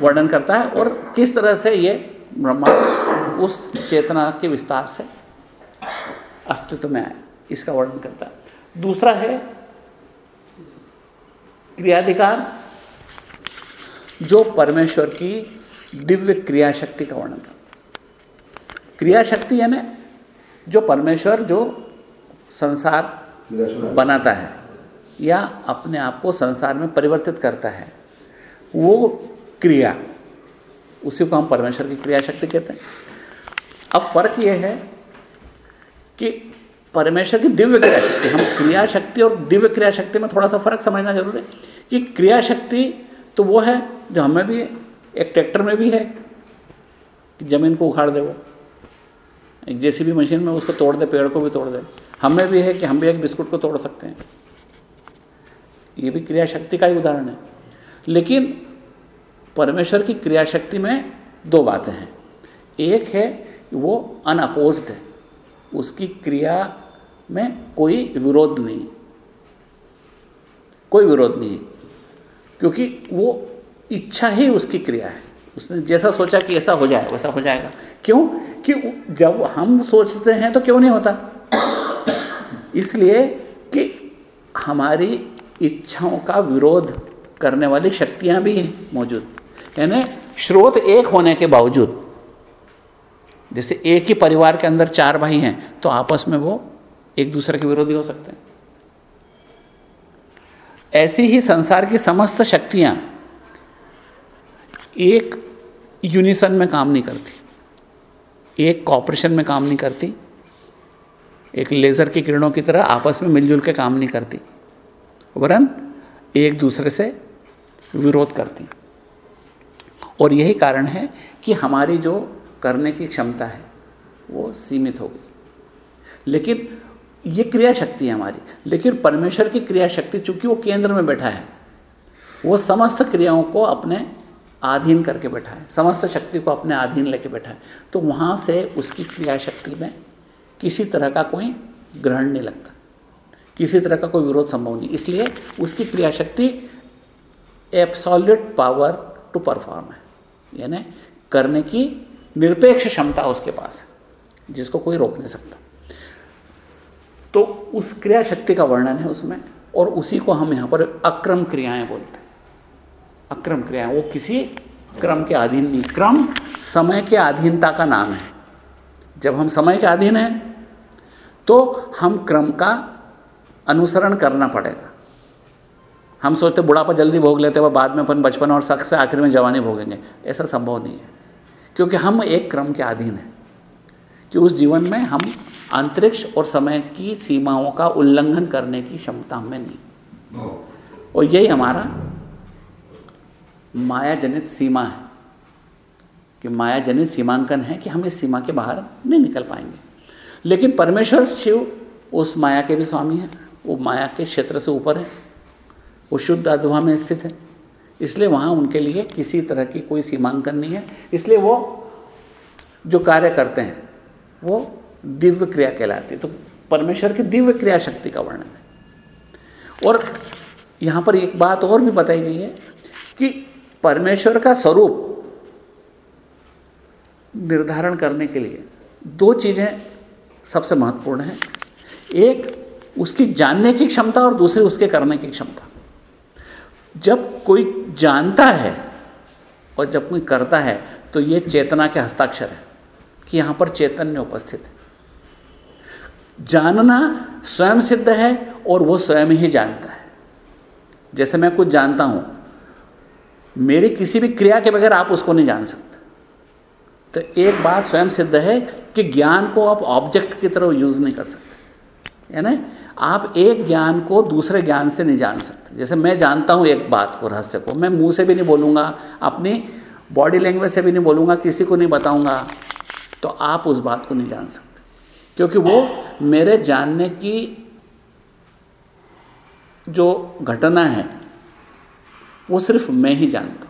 वर्णन करता है, और किस तरह से ये ब्रह्मांड उस चेतना के विस्तार से अस्तित्व में आए, इसका वर्णन करता है। दूसरा है क्रियाधिकार, जो परमेश्वर की दिव्य क्रिया शक्ति का वर्णन करता क्रिया शक्ति यानी जो परमेश्वर जो संसार बनाता है या अपने आप को संसार में परिवर्तित करता है, वो क्रिया, उसी को हम परमेश्वर की क्रिया शक्ति कहते हैं। अब फ़र्क यह है कि परमेश्वर की दिव्य क्रिया शक्ति हम क्रिया शक्ति और दिव्य क्रिया शक्ति में थोड़ा सा फ़र्क समझना ज़रूरी है कि क्रिया शक्ति तो वो है जो हमें भी एक ट्रैक्टर में भी है कि ज़मीन को उखाड़ दे वो। एक जैसी भी मशीन में उसको तोड़ दे, पेड़ को भी तोड़ दे। हमें भी है कि हम भी एक बिस्कुट को तोड़ सकते हैं। ये भी क्रिया शक्ति का ही उदाहरण है। लेकिन परमेश्वर की क्रिया शक्ति में दो बातें हैं। एक है वो अनअपोज्ड है। उसकी क्रिया में कोई विरोध नहीं कोई विरोध नहीं क्योंकि वो इच्छा ही उसकी क्रिया है। उसने जैसा सोचा कि ऐसा हो जाए, वैसा हो जाएगा। क्यों? कि जब हम सोचते हैं तो क्यों नहीं होता? इसलिए कि हमारी इच्छाओं का विरोध करने वाली शक्तियाँ भी मौजूद। यानी स्रोत एक होने के बावजूद जैसे एक ही परिवार के अंदर चार भाई हैं तो आपस में वो एक दूसरे के विरोधी हो सकते हैं। ऐसी ही संसार की समस्त शक्तियाँ एक यूनिसन में काम नहीं करती, एक कॉपरेशन में काम नहीं करती, एक लेज़र की किरणों की तरह आपस में मिलजुल के काम नहीं करती, वरन एक दूसरे से विरोध करती और यही कारण है कि हमारी जो करने की क्षमता है, वो सीमित हो गई। लेकिन ये क्रिया शक्ति है हमारी। लेकिन परमेश्वर की क्रिया शक्ति चूँकि वो केंद्र में बैठा है, वो समस्त क्रियाओं को अपने आधीन करके बैठा है, समस्त शक्ति को अपने अधीन लेके बैठा है तो वहाँ से उसकी क्रिया शक्ति में किसी तरह का कोई ग्रहण नहीं लगता। किसी तरह का कोई विरोध संभव नहीं। इसलिए उसकी क्रिया शक्ति एब्सोल्यूट पावर टू परफॉर्म है। यानी करने की निरपेक्ष क्षमता उसके पास है, जिसको कोई रोक नहीं सकता। तो उस क्रिया शक्ति का वर्णन है उसमें, और उसी को हम यहाँ पर अक्रम क्रियाएँ बोलते हैं। अक्रम क्रियाएँ, वो किसी क्रम के अधीन नहीं, क्रम समय के अधीनता का नाम है। जब हम समय के अधीन हैं तो हम क्रम का अनुसरण करना पड़ेगा। हम सोचते बुढ़ापा जल्दी भोग लेते हुए बाद में अपन बचपन और शख्स से आखिर में जवानी भोगेंगे। ऐसा संभव नहीं है। क्योंकि हम एक क्रम के अधीन हैं कि उस जीवन में हम अंतरिक्ष और समय की सीमाओं का उल्लंघन करने की क्षमता हमें नहीं। और यही हमारा माया जनित सीमा है कि माया जनित सीमांकन है कि हम इस सीमा के बाहर नहीं निकल पाएँगे। लेकिन परमेश्वर शिव उस माया के भी स्वामी हैं, वो माया के क्षेत्र से ऊपर है, वो शुद्ध अधुआ में स्थित है। इसलिए वहाँ उनके लिए किसी तरह की कोई सीमांकन नहीं है। इसलिए वो जो कार्य करते हैं, वो दिव्य क्रिया कहलाती है। तो परमेश्वर की दिव्य क्रिया शक्ति का वर्णन है। और यहाँ पर एक बात और भी बताई गई है कि परमेश्वर का स्वरूप निर्धारण करने के लिए दो चीज़ें सबसे महत्वपूर्ण हैं। एक, उसकी जानने की क्षमता और दूसरी, उसके करने की क्षमता। जब कोई जानता है और जब कोई करता है तो ये चेतना के हस्ताक्षर है कि यहाँ पर चैतन्य उपस्थित है। जानना स्वयं सिद्ध है और वो स्वयं ही जानता है। जैसे मैं कुछ जानता हूँ, मेरी किसी भी क्रिया के बगैर आप उसको नहीं जान सकते। तो एक बात स्वयं सिद्ध है कि ज्ञान को आप ऑब्जेक्ट की तरह यूज़ नहीं कर सकते। है ना? आप एक ज्ञान को दूसरे ज्ञान से नहीं जान सकते। जैसे मैं जानता हूँ एक बात को, रहस्य को। मैं मुँह से भी नहीं बोलूँगा, अपनी बॉडी लैंग्वेज से भी नहीं बोलूँगा, किसी को नहीं बताऊँगा तो आप उस बात को नहीं जान सकते। क्योंकि वो मेरे जानने की जो घटना है, वो सिर्फ़ मैं ही जानता हूँ।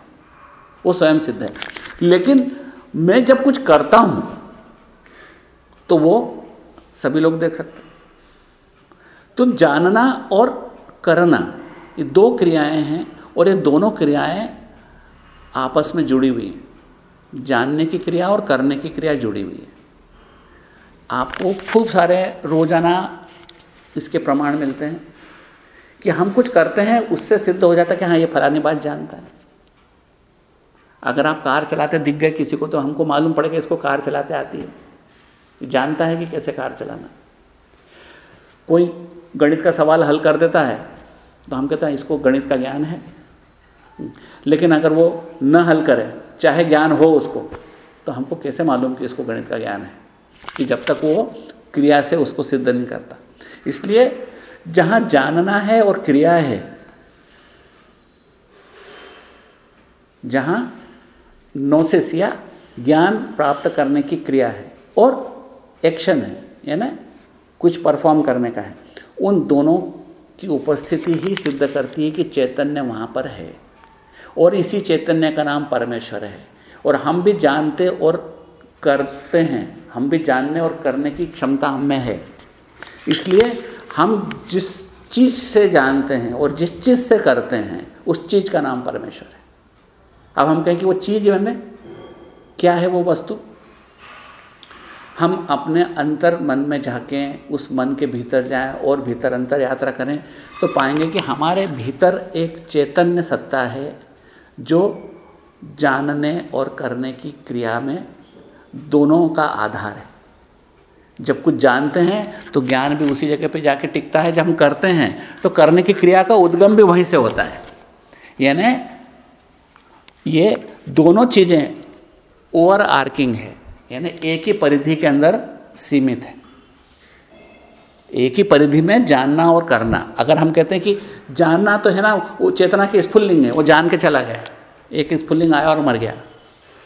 वो स्वयं सिद्ध है। लेकिन मैं जब कुछ करता हूँ तो वो सभी लोग देख सकते तो जानना और करना, ये दो क्रियाएँ हैं और ये दोनों क्रियाएँ आपस में जुड़ी हुई हैं। जानने की क्रिया और करने की क्रिया जुड़ी हुई है। आपको खूब सारे रोज़ाना इसके प्रमाण मिलते हैं कि हम कुछ करते हैं, उससे सिद्ध हो जाता है कि हाँ ये फलानी बात जानता है। अगर आप कार चलाते दिख गए किसी को तो हमको मालूम पड़ेगा इसको कार चलाते आती है। जानता है कि कैसे कार चलाना। कोई गणित का सवाल हल कर देता है तो हम कहते हैं इसको गणित का ज्ञान है। लेकिन अगर वो न हल करे, चाहे ज्ञान हो उसको तो हमको कैसे मालूम कि इसको गणित का ज्ञान है? कि जब तक वो क्रिया से उसको सिद्ध नहीं करता। इसलिए जहाँ जानना है और क्रिया है, जहाँ नोसिस या ज्ञान प्राप्त करने की क्रिया है और एक्शन है, यानी कुछ परफॉर्म करने का है उन दोनों की उपस्थिति ही सिद्ध करती है कि चैतन्य वहाँ पर है। और इसी चैतन्य का नाम परमेश्वर है। और हम भी जानते और करते हैं। हम भी जानने और करने की क्षमता हम में है। इसलिए हम जिस चीज़ से जानते हैं और जिस चीज़ से करते हैं, उस चीज़ का नाम परमेश्वर है। अब हम कहें कि वो चीज़ मैंने क्या है वो वस्तु? हम अपने अंतर मन में झाँकें, उस मन के भीतर जाएँ और भीतर अंतर यात्रा करें तो पाएँगे कि हमारे भीतर एक चैतन्य सत्ता है, जो जानने और करने की क्रिया में दोनों का आधार है। जब कुछ जानते हैं तो ज्ञान भी उसी जगह पे जाके टिकता है, जब हम करते हैं तो करने की क्रिया का उद्गम भी वहीं से होता है। यानी ये दोनों चीज़ें ओवर आर्किंग है। यानी एक ही परिधि के अंदर सीमित है। एक ही परिधि में जानना और करना। अगर हम कहते हैं कि जानना तो है ना, वो चेतना की स्फुल्लिंग है, वो जान के चला गया। एक स्फुल्लिंग आया और मर गया,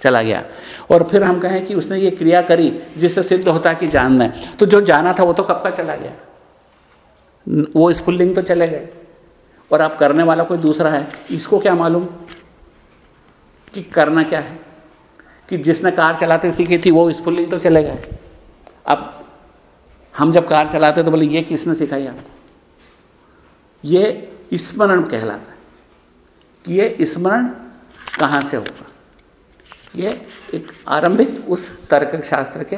चला गया। और फिर हम कहें कि उसने ये क्रिया करी जिससे सिद्ध होता है कि जानना है। तो जो जाना था वो तो कब का चला गया? वो स्फुल्लिंग तो चले गए। और आप करने वाला कोई दूसरा है? इसको क्या मालूम कि करना क्या है? कि जिसने कार चलाते सीखी थी, वो स्फुल्लिंग तो चले गए। अब हम जब कार चलाते तो बोले, ये किसने सिखाई आपको? ये स्मरण कहलाता है कि ये स्मरण कहाँ से होगा? ये एक आरंभिक उस तर्क शास्त्र के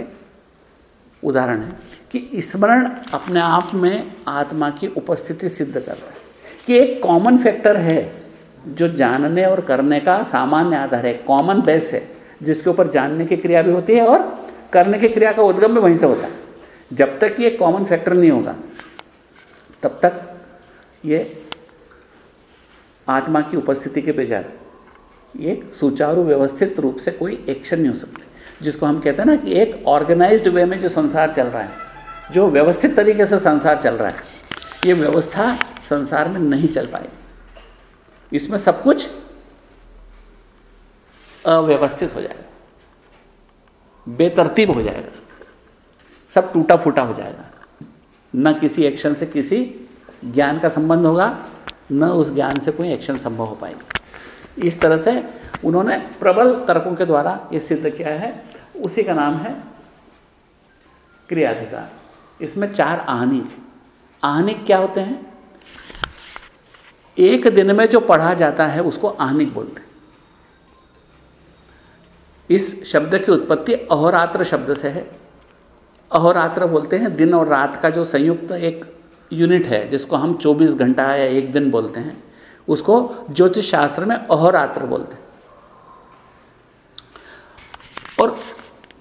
उदाहरण है कि स्मरण अपने आप में आत्मा की उपस्थिति सिद्ध करता है। कि एक कॉमन फैक्टर है जो जानने और करने का सामान्य आधार है कॉमन बेस है। जिसके ऊपर जानने की क्रिया भी होती है और करने की क्रिया का उद्गम भी वहीं से होता है। जब तक ये कॉमन फैक्टर नहीं होगा, तब तक ये आत्मा की उपस्थिति के बगैर ये सुचारू व्यवस्थित रूप से कोई एक्शन नहीं हो सकती। जिसको हम कहते हैं ना कि एक ऑर्गेनाइज्ड वे में जो संसार चल रहा है, जो व्यवस्थित तरीके से संसार चल रहा है, ये व्यवस्था संसार में नहीं चल पाएगी। इसमें सब कुछ अव्यवस्थित हो जाएगा। बेतरतीब हो जाएगा। सब टूटा फूटा हो जाएगा। न किसी एक्शन से किसी ज्ञान का संबंध होगा, न उस ज्ञान से कोई एक्शन संभव हो पाएगा। इस तरह से उन्होंने प्रबल तर्कों के द्वारा ये सिद्ध किया है। उसी का नाम है क्रियाधिकार। इसमें चार आहनिक आहनिक क्या होते हैं? एक दिन में जो पढ़ा जाता है, उसको आहनिक बोलते हैं। इस शब्द की उत्पत्ति अहोरात्र शब्द से है। अहोरात्र बोलते हैं दिन और रात का जो संयुक्त एक यूनिट है, जिसको हम 24 घंटा या एक दिन बोलते हैं, उसको ज्योतिष शास्त्र में अहोरात्र बोलते हैं। और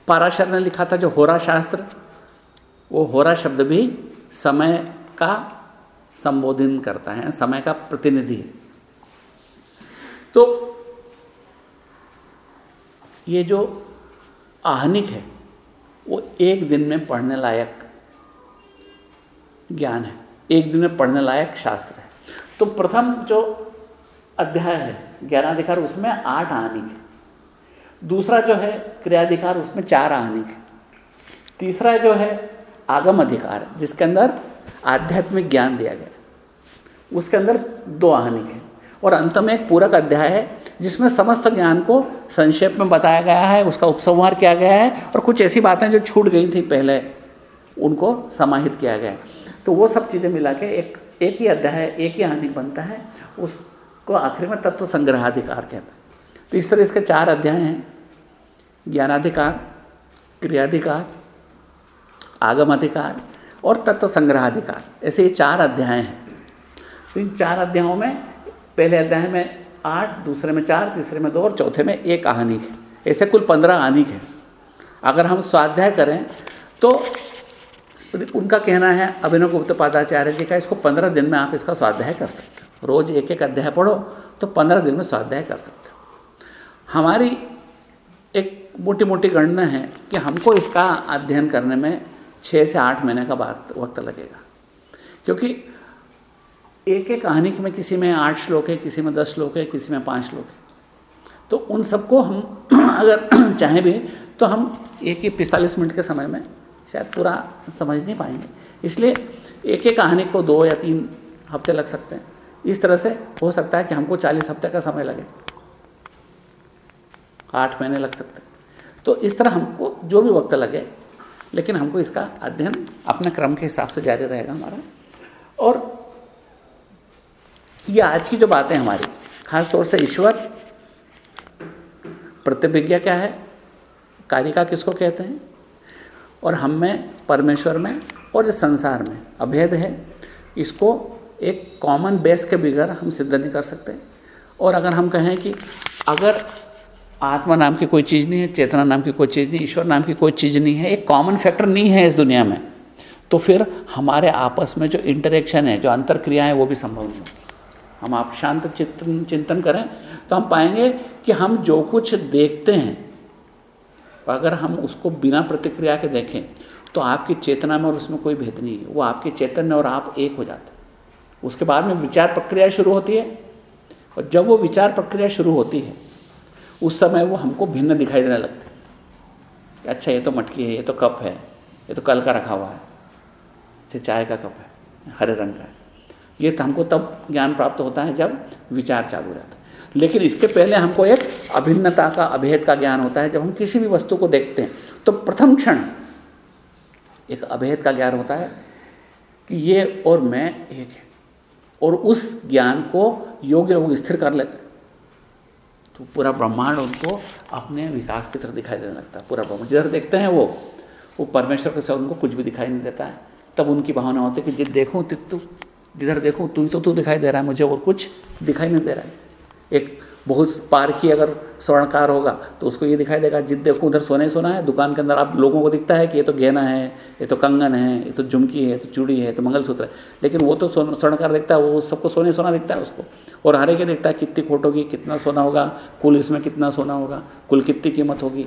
पाराशर ने लिखा था जो होरा शास्त्र, वो होरा शब्द भी समय का संबोधन करता है, समय का प्रतिनिधि। तो ये जो आहनिक है, वो एक दिन में पढ़ने लायक ज्ञान है, एक दिन में पढ़ने लायक शास्त्र है। तो प्रथम जो अध्याय है, ज्ञानाधिकार, उसमें आठ आहनिक है। दूसरा जो है क्रियाधिकार, उसमें चार आहनिक है। तीसरा जो है आगम अधिकार, जिसके अंदर आध्यात्मिक ज्ञान दिया गया उसके अंदर दो आहनिक है। और अंत में एक पूरक अध्याय है जिसमें समस्त ज्ञान को संक्षेप में बताया गया है, उसका उपसंहार किया गया है और कुछ ऐसी बातें जो छूट गई थी पहले, उनको समाहित किया गया तो वो सब चीज़ें मिला के एक एक ही अध्याय, एक ही हानि बनता है, उसको आखिर में तत्व संग्रहाधिकार कहते हैं। तो इस तरह इसके चार अध्याय हैं। ज्ञानाधिकार, क्रियाधिकार आगम अधिकार और तत्व संग्रहाधिकार। ऐसे ये चार अध्याय हैं। तो इन चार अध्यायों में, पहले अध्याय में आठ, दूसरे में चार, तीसरे में दो और चौथे में एक आहनिक है। ऐसे कुल पंद्रह आहनिक है। अगर हम स्वाध्याय करें तो उनका कहना है, अभिनव गुप्त पादाचार्य जी का, इसको पंद्रह दिन में आप इसका स्वाध्याय कर सकते हो। रोज एक एक अध्याय पढ़ो तो पंद्रह दिन में स्वाध्याय कर सकते हो। हमारी एक मोटी मोटी गणना है कि हमको इसका अध्ययन करने में छः से आठ महीने का वक्त लगेगा। क्योंकि एक एक कहानी में किसी में आठ श्लोक है, किसी में दस श्लोक है, किसी में पाँच श्लोक है। तो उन सबको हम अगर चाहें भी तो हम एक ही पिस्तालीस मिनट के समय में शायद पूरा समझ नहीं पाएँगे। इसलिए एक एक कहानी को दो या तीन हफ़्ते लग सकते हैं। इस तरह से हो सकता है कि हमको चालीस हफ़्ते का समय लगे। आठ महीने लग सकते हैं। तो इस तरह हमको जो भी वक्त लगे, लेकिन हमको इसका अध्ययन अपने क्रम के हिसाब से जारी रहेगा हमारा। और ये आज की जो बातें हमारी खास तौर से ईश्वर, प्रतिभिज्ञा क्या है, कारिका किसको कहते हैं, और हम में, परमेश्वर में, और इस संसार में अभेद है, इसको एक कॉमन बेस के बिगैर हम सिद्ध नहीं कर सकते। और अगर हम कहें कि अगर आत्मा नाम की कोई चीज़ नहीं है, चेतना नाम की कोई चीज़ नहीं, ईश्वर नाम की कोई चीज़ नहीं है, एक कॉमन फैक्टर नहीं है इस दुनिया में तो फिर हमारे आपस में जो इंटरेक्शन है, जो अंतर क्रियाएँ वो भी संभव नहीं हम आप शांत चिंतन चिंतन करें तो हम पाएँगे कि हम जो कुछ देखते हैं, अगर हम उसको बिना प्रतिक्रिया के देखें तो आपकी चेतना में और उसमें कोई भेद नहीं है। वो आपके चैतन्य और आप एक हो जाते हैं। उसके बाद में विचार प्रक्रिया शुरू होती है। और जब वो विचार प्रक्रिया शुरू होती है, उस समय वो हमको भिन्न दिखाई देने लगती है। अच्छा ये तो मटकी है, ये तो कप है, ये तो कल का रखा हुआ है। ये चाय का कप है, हरे रंग का है। ये तो हमको तब ज्ञान प्राप्त होता है जब विचार चालू रहता है। लेकिन इसके पहले हमको एक अभिन्नता का, अभेद का ज्ञान होता है। जब हम किसी भी वस्तु को देखते हैं तो प्रथम क्षण एक अभेद का ज्ञान होता है कि ये और मैं एक है और उस ज्ञान को योग्य लोग स्थिर कर लेते तो पूरा ब्रह्मांड उनको अपने विकास की तरह दिखाई देने लगता है। पूरा ब्रह्मांड, जिधर देखते हैं वो वो परमेश्वर के साथ उनको कुछ भी दिखाई नहीं देता है। तब उनकी भावना होती है कि जिद देखूँ, तितु जिधर देखो, तू ही तो तू दिखाई दे रहा है, मुझे और कुछ दिखाई नहीं दे रहा है। एक बहुत पारखी अगर स्वर्णकार होगा तो उसको ये दिखाई देगा जिद देखो, उधर सोने सोना है, दुकान के अंदर आप लोगों को दिखता है कि ये तो गहना है, ये तो कंगन है, ये तो झुमकी है तो चूड़ी है तो मंगलसूत्र है। लेकिन वो तो स्वर्णकार देखता है, वो सबको सोने सोना दिखता है उसको। और हरे के देखता है, कितनी खोट होगी, कितना सोना होगा, कुल इसमें कितना सोना होगा, कुल कितनी कीमत होगी।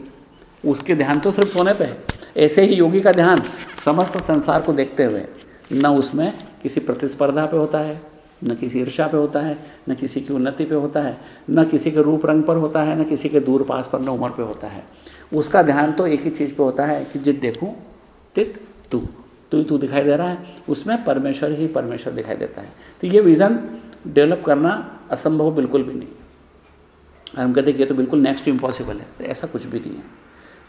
उसके ध्यान तो सिर्फ़ सोने पर है। ऐसे ही योगी का ध्यान समस्त संसार को देखते हुए। न उसमें किसी प्रतिस्पर्धा पे होता है, न किसी ईर्षा पे होता है, न किसी की उन्नति पे होता है, न किसी के रूप रंग पर होता है, न किसी के दूर पास पर, न उम्र पे होता है। उसका ध्यान तो एक ही चीज़ पे होता है कि जित देखूँ, तित तू। तू ही तू दिखाई दे रहा है, उसमें परमेश्वर ही परमेश्वर दिखाई देता है। तो ये विज़न डेवलप करना असंभव बिल्कुल भी नहीं। हम कहते ये तो बिल्कुल नेक्स्ट इम्पॉसिबल है तो ऐसा कुछ भी नहीं है।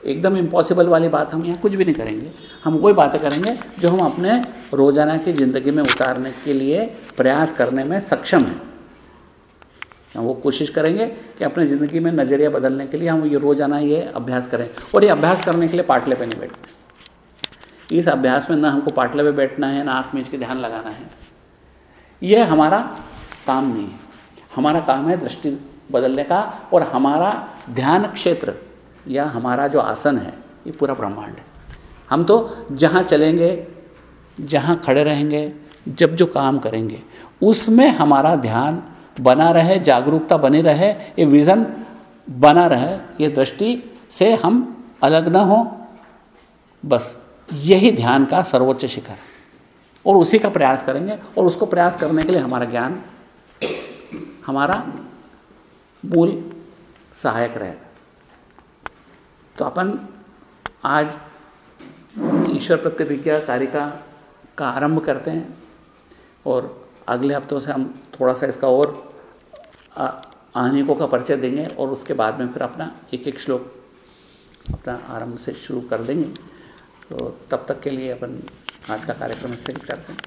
एकदम इम्पॉसिबल वाली बात हम यहाँ कुछ भी नहीं करेंगे। हम वही बातें करेंगे जो हम अपने रोज़ाना की ज़िंदगी में उतारने के लिए प्रयास करने में सक्षम हैं। वो कोशिश करेंगे कि अपनी ज़िंदगी में नज़रिया बदलने के लिए हम ये रोज़ाना ये अभ्यास करें और ये अभ्यास करने के लिए पाटले पे नहीं बैठना। इस अभ्यास में ना हमको पाटले पे बैठना है, ना आँख मीच के ध्यान लगाना है। ये हमारा काम नहीं है। हमारा काम है दृष्टि बदलने का और हमारा ध्यान क्षेत्र या हमारा जो आसन है, ये पूरा ब्रह्मांड है। हम तो जहाँ चलेंगे जहाँ खड़े रहेंगे, जब जो काम करेंगे, उसमें हमारा ध्यान बना रहे, जागरूकता बनी रहे, ये विज़न बना रहे, ये दृष्टि से हम अलग न हो, बस यही ध्यान का सर्वोच्च शिखर और उसी का प्रयास करेंगे, और उसको प्रयास करने के लिए हमारा ज्ञान, हमारा मूल सहायक रहेगा तो अपन आज ईश्वर प्रतिभिज्ञा कारिका का आरंभ करते हैं और अगले हफ्तों से हम थोड़ा सा इसका और आनेकों का परिचय देंगे और उसके बाद में फिर अपना एक एक श्लोक अपना आरंभ से शुरू कर देंगे। तो तब तक के लिए अपन आज का कार्यक्रम स्थगित करते हैं